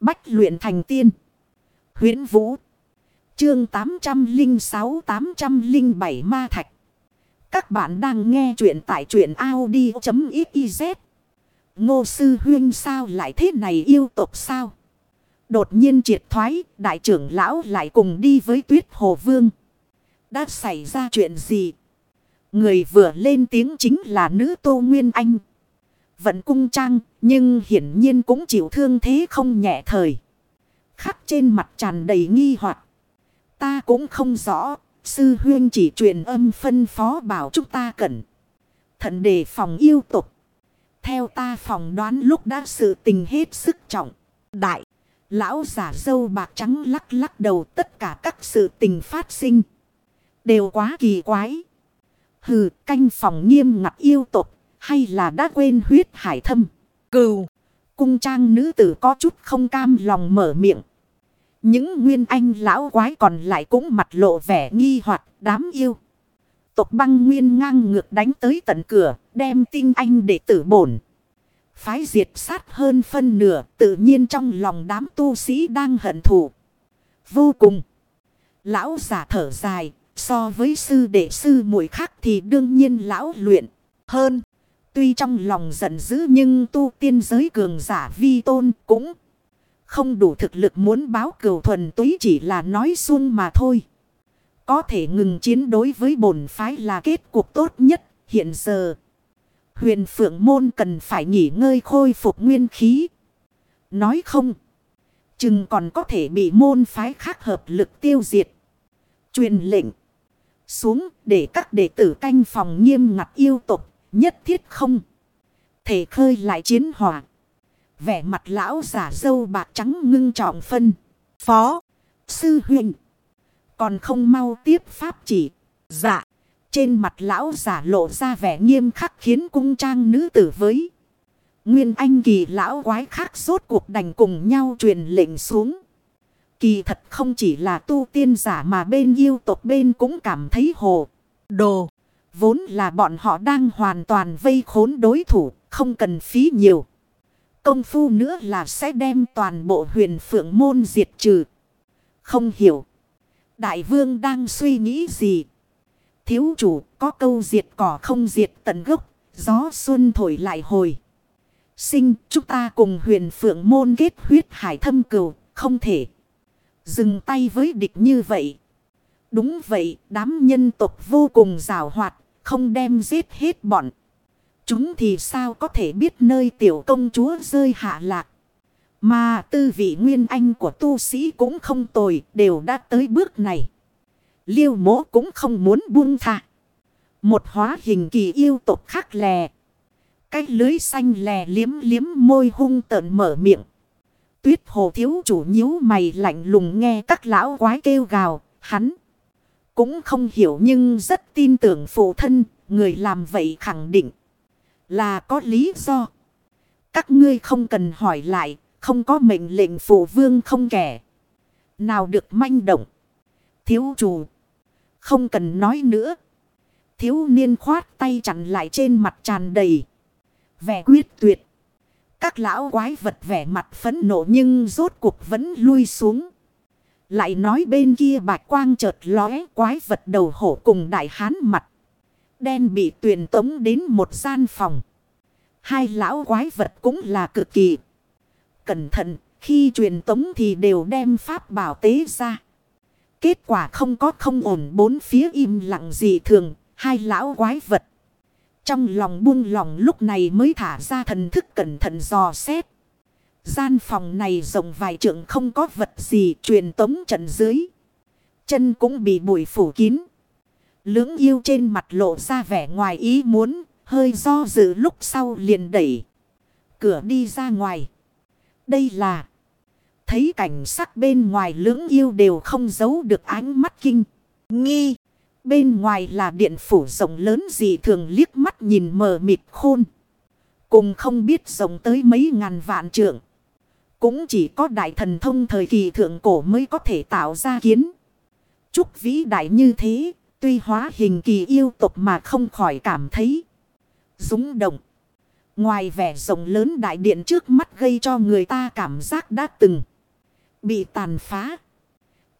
Bách luyện thành tiên. huyễn Vũ. Chương 806-807 Ma Thạch. Các bạn đang nghe truyện tại truyện Audi.xyz. Ngô Sư Huyên sao lại thế này yêu tộc sao? Đột nhiên triệt thoái, đại trưởng lão lại cùng đi với tuyết hồ vương. Đã xảy ra chuyện gì? Người vừa lên tiếng chính là nữ Tô Nguyên Anh. Vẫn cung trang, nhưng hiển nhiên cũng chịu thương thế không nhẹ thời. Khắc trên mặt tràn đầy nghi hoặc Ta cũng không rõ, sư huyên chỉ truyền âm phân phó bảo chúng ta cẩn. Thận đề phòng yêu tục. Theo ta phòng đoán lúc đã sự tình hết sức trọng. Đại, lão giả dâu bạc trắng lắc lắc đầu tất cả các sự tình phát sinh. Đều quá kỳ quái. Hừ, canh phòng nghiêm ngặt yêu tục, hay là đã quên huyết hải thâm. Cừu, cung trang nữ tử có chút không cam lòng mở miệng. Những nguyên anh lão quái còn lại cũng mặt lộ vẻ nghi hoặc đám yêu. Tộc băng nguyên ngang ngược đánh tới tận cửa, đem tinh anh để tử bổn. Phái diệt sát hơn phân nửa, tự nhiên trong lòng đám tu sĩ đang hận thù. Vô cùng. Lão giả thở dài, so với sư đệ sư muội khác thì đương nhiên lão luyện hơn. Tuy trong lòng giận dữ nhưng tu tiên giới cường giả vi tôn cũng không đủ thực lực muốn báo cửu thuần túy chỉ là nói xuông mà thôi. Có thể ngừng chiến đối với bổn phái là kết cuộc tốt nhất hiện giờ. Huyền phượng môn cần phải nghỉ ngơi khôi phục nguyên khí. Nói không. Chừng còn có thể bị môn phái khác hợp lực tiêu diệt. Truyền lệnh. Xuống để các đệ tử canh phòng nghiêm ngặt yêu tục. Nhất thiết không. Thể khơi lại chiến hỏa. Vẻ mặt lão giả dâu bạc trắng ngưng trọng phân. Phó. Sư huynh Còn không mau tiếp pháp chỉ. Dạ. Trên mặt lão giả lộ ra vẻ nghiêm khắc khiến cung trang nữ tử với. Nguyên anh kỳ lão quái khác rốt cuộc đành cùng nhau truyền lệnh xuống. Kỳ thật không chỉ là tu tiên giả mà bên yêu tộc bên cũng cảm thấy hồ. Đồ. Vốn là bọn họ đang hoàn toàn vây khốn đối thủ, không cần phí nhiều. Công phu nữa là sẽ đem toàn bộ huyền phượng môn diệt trừ. Không hiểu. Đại vương đang suy nghĩ gì? Thiếu chủ có câu diệt cỏ không diệt tận gốc. Gió xuân thổi lại hồi. Sinh chúng ta cùng huyền phượng môn kết huyết hải thâm cừu. Không thể. Dừng tay với địch như vậy. Đúng vậy đám nhân tộc vô cùng rào hoạt. Không đem giết hết bọn. Chúng thì sao có thể biết nơi tiểu công chúa rơi hạ lạc. Mà tư vị nguyên anh của tu sĩ cũng không tồi, đều đã tới bước này. Liêu mỗ cũng không muốn buông tha. Một hóa hình kỳ yêu tộc khác lè. Cái lưới xanh lè liếm liếm môi hung tợn mở miệng. Tuyết hồ thiếu chủ nhíu mày lạnh lùng nghe các lão quái kêu gào, hắn. Cũng không hiểu nhưng rất tin tưởng phụ thân, người làm vậy khẳng định là có lý do. Các ngươi không cần hỏi lại, không có mệnh lệnh phụ vương không kẻ. Nào được manh động. Thiếu chủ. Không cần nói nữa. Thiếu niên khoát tay chặn lại trên mặt tràn đầy. Vẻ quyết tuyệt. Các lão quái vật vẻ mặt phấn nộ nhưng rốt cuộc vẫn lui xuống. Lại nói bên kia bạch quang chợt lóe quái vật đầu hổ cùng đại hán mặt. Đen bị tuyển tống đến một gian phòng. Hai lão quái vật cũng là cực kỳ. Cẩn thận, khi truyền tống thì đều đem pháp bảo tế ra. Kết quả không có không ổn bốn phía im lặng gì thường, hai lão quái vật. Trong lòng buông lòng lúc này mới thả ra thần thức cẩn thận dò xét. Gian phòng này rộng vài trượng không có vật gì truyền tống trận dưới. Chân cũng bị bụi phủ kín. Lưỡng yêu trên mặt lộ ra vẻ ngoài ý muốn, hơi do dự lúc sau liền đẩy. Cửa đi ra ngoài. Đây là... Thấy cảnh sắc bên ngoài lưỡng yêu đều không giấu được ánh mắt kinh. Nghi. Bên ngoài là điện phủ rộng lớn gì thường liếc mắt nhìn mờ mịt khôn. Cùng không biết rộng tới mấy ngàn vạn trượng. Cũng chỉ có đại thần thông thời kỳ thượng cổ mới có thể tạo ra kiến. Chúc vĩ đại như thế, tuy hóa hình kỳ yêu tục mà không khỏi cảm thấy rúng động. Ngoài vẻ rộng lớn đại điện trước mắt gây cho người ta cảm giác đã từng bị tàn phá.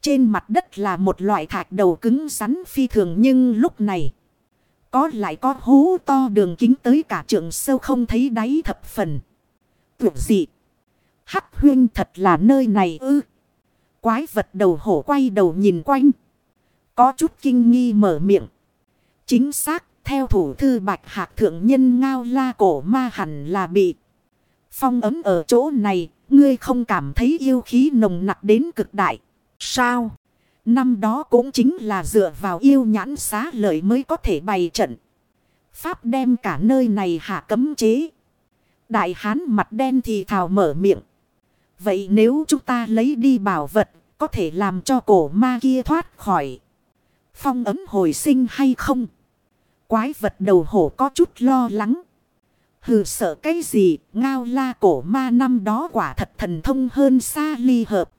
Trên mặt đất là một loại thạch đầu cứng rắn phi thường nhưng lúc này có lại có hố to đường kính tới cả trượng sâu không thấy đáy thập phần. Tuyệt dị. Hắc huyên thật là nơi này ư. Quái vật đầu hổ quay đầu nhìn quanh. Có chút kinh nghi mở miệng. Chính xác, theo thủ thư bạch hạc thượng nhân ngao la cổ ma hẳn là bị. Phong ấm ở chỗ này, ngươi không cảm thấy yêu khí nồng nặc đến cực đại. Sao? Năm đó cũng chính là dựa vào yêu nhãn xá lợi mới có thể bày trận. Pháp đem cả nơi này hạ cấm chế. Đại hán mặt đen thì thào mở miệng. Vậy nếu chúng ta lấy đi bảo vật, có thể làm cho cổ ma kia thoát khỏi. Phong ấm hồi sinh hay không? Quái vật đầu hổ có chút lo lắng. Hừ sợ cái gì, ngao la cổ ma năm đó quả thật thần thông hơn xa ly hợp.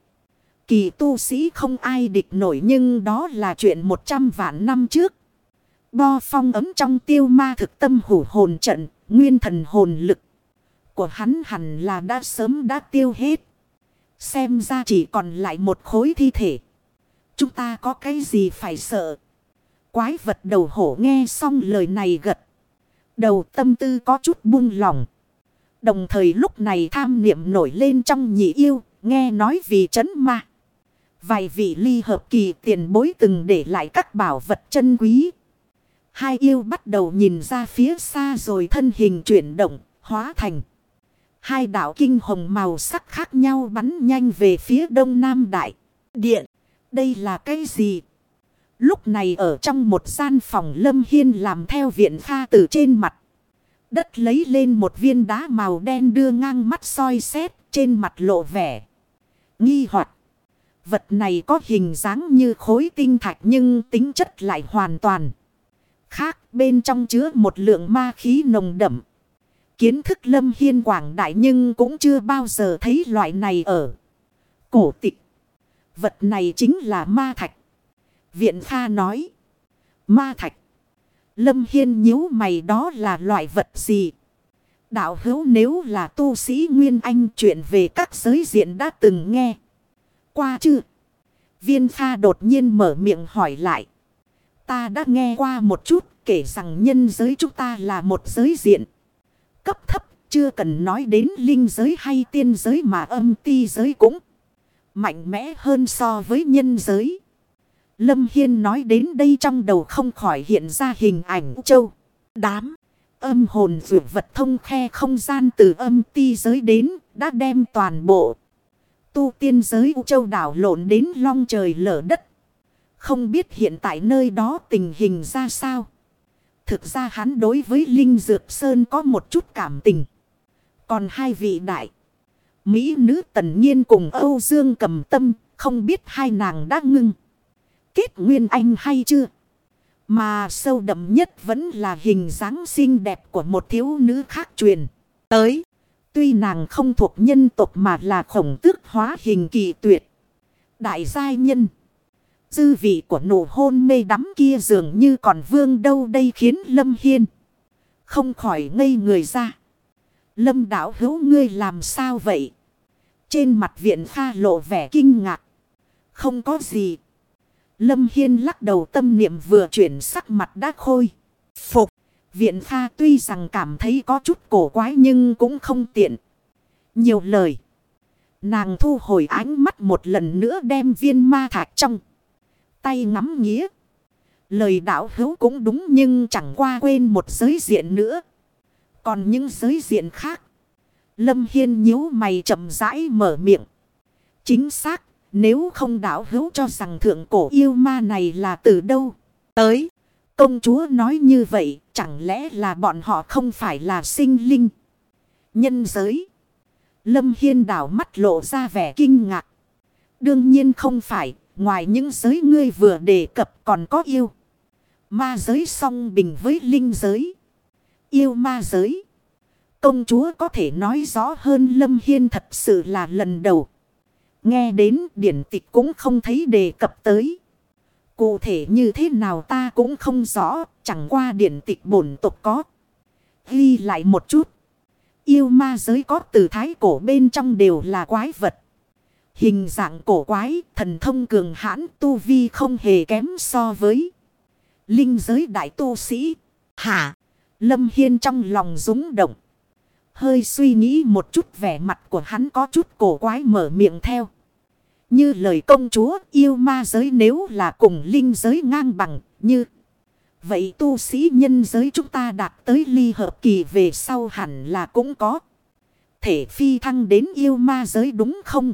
Kỳ tu sĩ không ai địch nổi nhưng đó là chuyện 100 vạn năm trước. Bo phong ấm trong tiêu ma thực tâm hủ hồn trận, nguyên thần hồn lực của hắn hẳn là đã sớm đã tiêu hết. Xem ra chỉ còn lại một khối thi thể. Chúng ta có cái gì phải sợ? Quái vật đầu hổ nghe xong lời này gật. Đầu tâm tư có chút buông lòng Đồng thời lúc này tham niệm nổi lên trong nhị yêu, nghe nói vì chấn ma. Vài vị ly hợp kỳ tiền bối từng để lại các bảo vật chân quý. Hai yêu bắt đầu nhìn ra phía xa rồi thân hình chuyển động, hóa thành. Hai đảo kinh hồng màu sắc khác nhau bắn nhanh về phía đông nam đại. Điện, đây là cái gì? Lúc này ở trong một gian phòng lâm hiên làm theo viện pha từ trên mặt. Đất lấy lên một viên đá màu đen đưa ngang mắt soi xét trên mặt lộ vẻ. Nghi hoặc Vật này có hình dáng như khối tinh thạch nhưng tính chất lại hoàn toàn. Khác bên trong chứa một lượng ma khí nồng đậm. Kiến thức lâm hiên quảng đại nhưng cũng chưa bao giờ thấy loại này ở cổ tịch. Vật này chính là ma thạch. Viện Kha nói. Ma thạch. Lâm Hiên nhíu mày đó là loại vật gì? Đạo hữu nếu là tu sĩ Nguyên Anh chuyện về các giới diện đã từng nghe. Qua chưa? Viên Kha đột nhiên mở miệng hỏi lại. Ta đã nghe qua một chút, kể rằng nhân giới chúng ta là một giới diện. Cấp thấp, chưa cần nói đến linh giới hay tiên giới mà âm ti giới cũng mạnh mẽ hơn so với nhân giới. Lâm Hiên nói đến đây trong đầu không khỏi hiện ra hình ảnh châu. Đám. Âm hồn dược vật thông khe không gian từ âm ti giới đến đã đem toàn bộ. Tu tiên giới Châu đảo lộn đến long trời lở đất. Không biết hiện tại nơi đó tình hình ra sao. Thực ra hắn đối với Linh Dược Sơn có một chút cảm tình. Còn hai vị đại. Mỹ nữ tần nhiên cùng Âu Dương cầm tâm. Không biết hai nàng đã ngưng kết nguyên anh hay chưa? Mà sâu đậm nhất vẫn là hình dáng xinh đẹp của một thiếu nữ khác truyền. Tới, tuy nàng không thuộc nhân tộc mà là khổng tước hóa hình kỳ tuyệt. Đại giai nhân. Dư vị của nụ hôn mê đắm kia dường như còn vương đâu đây khiến Lâm Hiên. Không khỏi ngây người ra. Lâm đảo hữu ngươi làm sao vậy? Trên mặt viện pha lộ vẻ kinh ngạc. Không có gì. Lâm Hiên lắc đầu tâm niệm vừa chuyển sắc mặt đã khôi. Phục. Viện pha tuy rằng cảm thấy có chút cổ quái nhưng cũng không tiện. Nhiều lời. Nàng thu hồi ánh mắt một lần nữa đem viên ma thạch trong. Tay ngắm nghĩa. Lời đạo hữu cũng đúng nhưng chẳng qua quên một giới diện nữa. Còn những giới diện khác. Lâm Hiên nhíu mày chậm rãi mở miệng. Chính xác, nếu không đảo hữu cho rằng thượng cổ yêu ma này là từ đâu tới. Công chúa nói như vậy, chẳng lẽ là bọn họ không phải là sinh linh. Nhân giới. Lâm Hiên đảo mắt lộ ra vẻ kinh ngạc. Đương nhiên không phải. Ngoài những giới ngươi vừa đề cập còn có yêu. Ma giới song bình với linh giới. Yêu ma giới. Công chúa có thể nói rõ hơn Lâm Hiên thật sự là lần đầu. Nghe đến điển tịch cũng không thấy đề cập tới. Cụ thể như thế nào ta cũng không rõ, chẳng qua điển tịch bổn tục có. Ghi lại một chút. yêu ma giới có từ thái cổ bên trong đều là quái vật. Hình dạng cổ quái, thần thông cường hãn, tu vi không hề kém so với linh giới đại tu sĩ. Hả? Lâm Hiên trong lòng rúng động. Hơi suy nghĩ một chút vẻ mặt của hắn có chút cổ quái mở miệng theo. Như lời công chúa yêu ma giới nếu là cùng linh giới ngang bằng như. Vậy tu sĩ nhân giới chúng ta đạt tới ly hợp kỳ về sau hẳn là cũng có. Thể phi thăng đến yêu ma giới đúng không?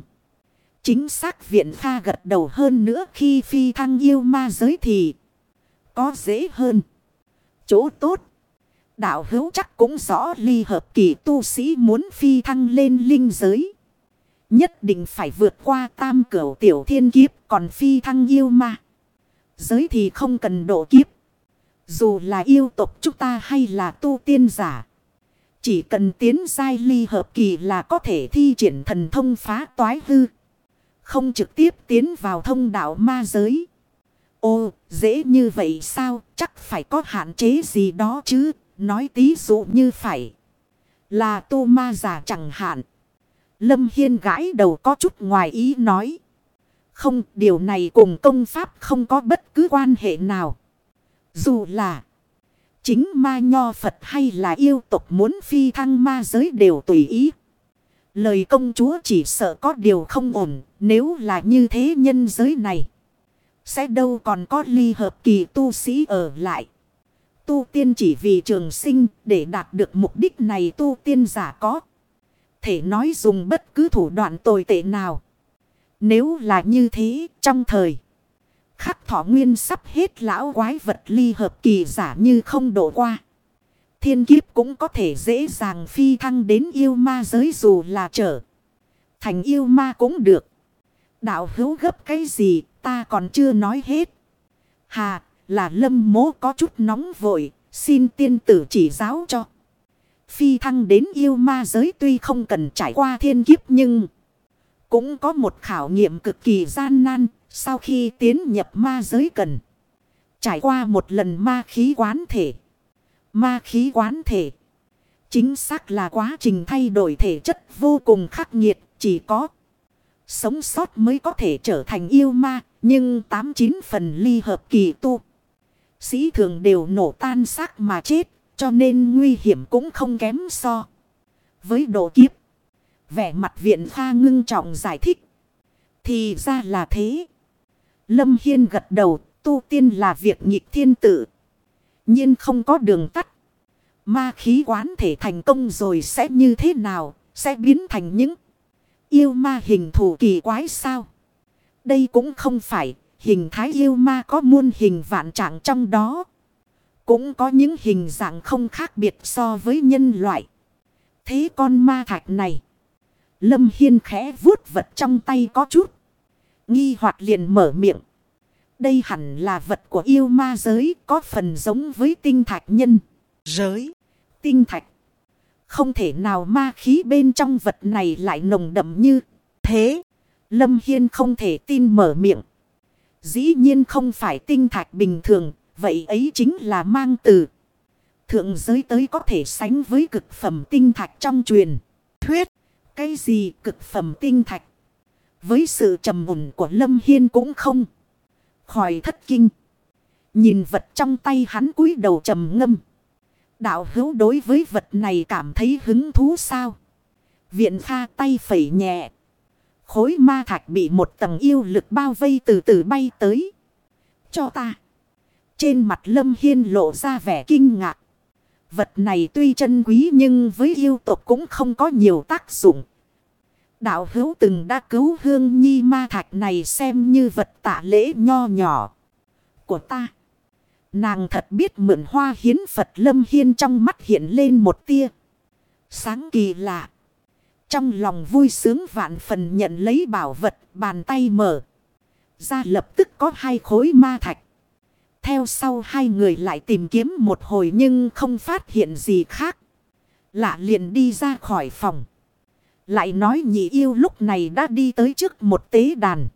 Chính xác viện pha gật đầu hơn nữa khi phi thăng yêu ma giới thì có dễ hơn. Chỗ tốt. Đạo hữu chắc cũng rõ ly hợp kỳ tu sĩ muốn phi thăng lên linh giới. Nhất định phải vượt qua tam cửu tiểu thiên kiếp, còn phi thăng yêu ma. Giới thì không cần độ kiếp. Dù là yêu tộc chúng ta hay là tu tiên giả. Chỉ cần tiến giai ly hợp kỳ là có thể thi triển thần thông phá toái hư. Không trực tiếp tiến vào thông đạo ma giới. Ô, dễ như vậy sao? Chắc phải có hạn chế gì đó chứ. Nói tí dụ như phải. Là tu ma giả chẳng hạn. Lâm Hiên gãi đầu có chút ngoài ý nói. Không, điều này cùng công pháp không có bất cứ quan hệ nào. Dù là chính ma nho Phật hay là yêu tục muốn phi thăng ma giới đều tùy ý. Lời công chúa chỉ sợ có điều không ổn, nếu là như thế nhân giới này. Sẽ đâu còn có ly hợp kỳ tu sĩ ở lại. Tu tiên chỉ vì trường sinh để đạt được mục đích này tu tiên giả có. Thể nói dùng bất cứ thủ đoạn tồi tệ nào. Nếu là như thế, trong thời. Khắc thọ nguyên sắp hết lão quái vật ly hợp kỳ giả như không đổ qua. Thiên kiếp cũng có thể dễ dàng phi thăng đến yêu ma giới dù là trở. Thành yêu ma cũng được. Đạo hữu gấp cái gì, ta còn chưa nói hết. Hà, là lâm mố có chút nóng vội. Xin tiên tử chỉ giáo cho. Phi thăng đến yêu ma giới tuy không cần trải qua thiên kiếp nhưng. Cũng có một khảo nghiệm cực kỳ gian nan. Sau khi tiến nhập ma giới cần. Trải qua một lần ma khí quán thể. Ma khí quán thể. Chính xác là quá trình thay đổi thể chất vô cùng khắc nghiệt. Chỉ có sống sót mới có thể trở thành yêu ma. Nhưng tám chín phần ly hợp kỳ tu. Sĩ thường đều nổ tan xác mà chết. Cho nên nguy hiểm cũng không kém so. Với độ kiếp. Vẻ mặt viện pha ngưng trọng giải thích. Thì ra là thế. Lâm Hiên gật đầu. Tu tiên là việc nhịp thiên tử. nhiên không có đường tắt. Ma khí quán thể thành công rồi sẽ như thế nào? Sẽ biến thành những yêu ma hình thù kỳ quái sao? Đây cũng không phải, hình thái yêu ma có muôn hình vạn trạng trong đó. Cũng có những hình dạng không khác biệt so với nhân loại. Thế con ma thạch này. Lâm Hiên khẽ vuốt vật trong tay có chút. Nghi hoặc liền mở miệng. Đây hẳn là vật của yêu ma giới, có phần giống với tinh thạch nhân. Giới. Tinh thạch. Không thể nào ma khí bên trong vật này lại nồng đậm như thế. Lâm Hiên không thể tin mở miệng. Dĩ nhiên không phải tinh thạch bình thường. Vậy ấy chính là mang từ. Thượng giới tới có thể sánh với cực phẩm tinh thạch trong truyền. Thuyết. Cái gì cực phẩm tinh thạch? Với sự trầm mùn của Lâm Hiên cũng không. Khỏi thất kinh. Nhìn vật trong tay hắn cúi đầu trầm ngâm. Đạo hữu đối với vật này cảm thấy hứng thú sao? Viện pha tay phẩy nhẹ. Khối ma thạch bị một tầng yêu lực bao vây từ từ bay tới. Cho ta. Trên mặt Lâm Hiên lộ ra vẻ kinh ngạc. Vật này tuy chân quý nhưng với yêu tộc cũng không có nhiều tác dụng. Đạo hữu từng đã cứu hương nhi ma thạch này xem như vật tạ lễ nho nhỏ của ta. Nàng thật biết mượn hoa hiến Phật lâm hiên trong mắt hiện lên một tia. Sáng kỳ lạ. Trong lòng vui sướng vạn phần nhận lấy bảo vật, bàn tay mở. Ra lập tức có hai khối ma thạch. Theo sau hai người lại tìm kiếm một hồi nhưng không phát hiện gì khác. Lạ liền đi ra khỏi phòng. Lại nói nhị yêu lúc này đã đi tới trước một tế đàn.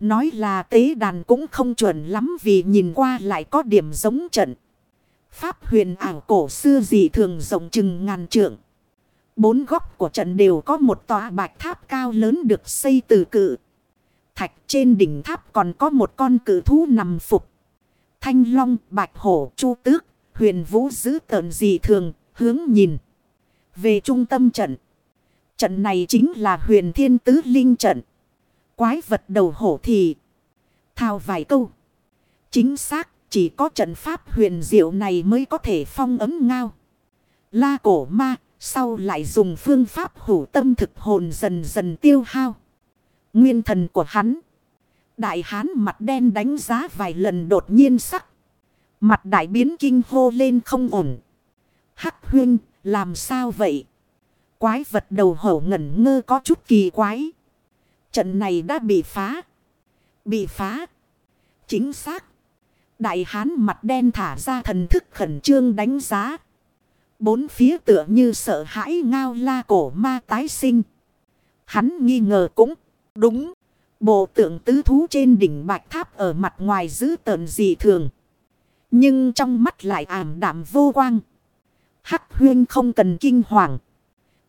Nói là tế đàn cũng không chuẩn lắm vì nhìn qua lại có điểm giống trận. Pháp huyền ảo cổ xưa dị thường rộng chừng ngàn trượng. Bốn góc của trận đều có một tòa bạch tháp cao lớn được xây từ cự. Thạch trên đỉnh tháp còn có một con cự thú nằm phục. Thanh long, bạch hổ, chu tước, huyền vũ giữ tợn dị thường, hướng nhìn. Về trung tâm trận. Trận này chính là huyền thiên tứ linh trận. Quái vật đầu hổ thì. Thao vài câu. Chính xác, chỉ có trận pháp huyền diệu này mới có thể phong ấm ngao. La cổ ma, sau lại dùng phương pháp hủ tâm thực hồn dần dần tiêu hao. Nguyên thần của hắn. Đại hán mặt đen đánh giá vài lần đột nhiên sắc. Mặt đại biến kinh hô lên không ổn. Hắc huyên, làm sao vậy? Quái vật đầu hổ ngẩn ngơ có chút kỳ quái. Trận này đã bị phá. Bị phá. Chính xác. Đại hán mặt đen thả ra thần thức khẩn trương đánh giá. Bốn phía tựa như sợ hãi ngao la cổ ma tái sinh. Hắn nghi ngờ cũng đúng. Bộ tượng tứ thú trên đỉnh bạch tháp ở mặt ngoài giữ tợn dị thường. Nhưng trong mắt lại ảm đạm vô quang. Hắc huyên không cần kinh hoàng.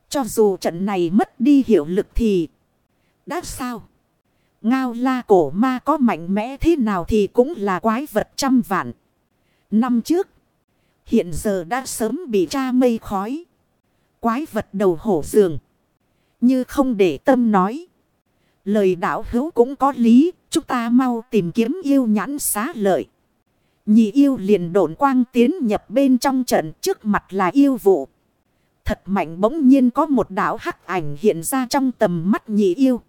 Cho dù trận này mất đi hiệu lực thì... Đã sao? Ngao la cổ ma có mạnh mẽ thế nào thì cũng là quái vật trăm vạn. Năm trước. Hiện giờ đã sớm bị tra mây khói. Quái vật đầu hổ giường. Như không để tâm nói. Lời đạo hữu cũng có lý. Chúng ta mau tìm kiếm yêu nhãn xá lợi. Nhị yêu liền độn quang tiến nhập bên trong trận trước mặt là yêu vụ. Thật mạnh bỗng nhiên có một đảo hắc ảnh hiện ra trong tầm mắt nhị yêu.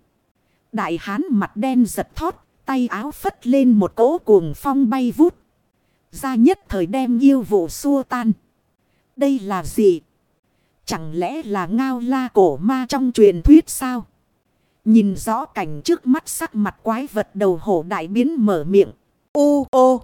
Đại hán mặt đen giật thót, tay áo phất lên một cỗ cuồng phong bay vút. Ra nhất thời đem yêu vụ xua tan. Đây là gì? Chẳng lẽ là ngao la cổ ma trong truyền thuyết sao? Nhìn rõ cảnh trước mắt sắc mặt quái vật đầu hổ đại biến mở miệng. Ô ô!